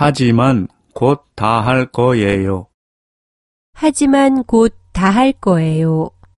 하지만 곧 다 할 거예요. 하지만 곧 다 할 거예요.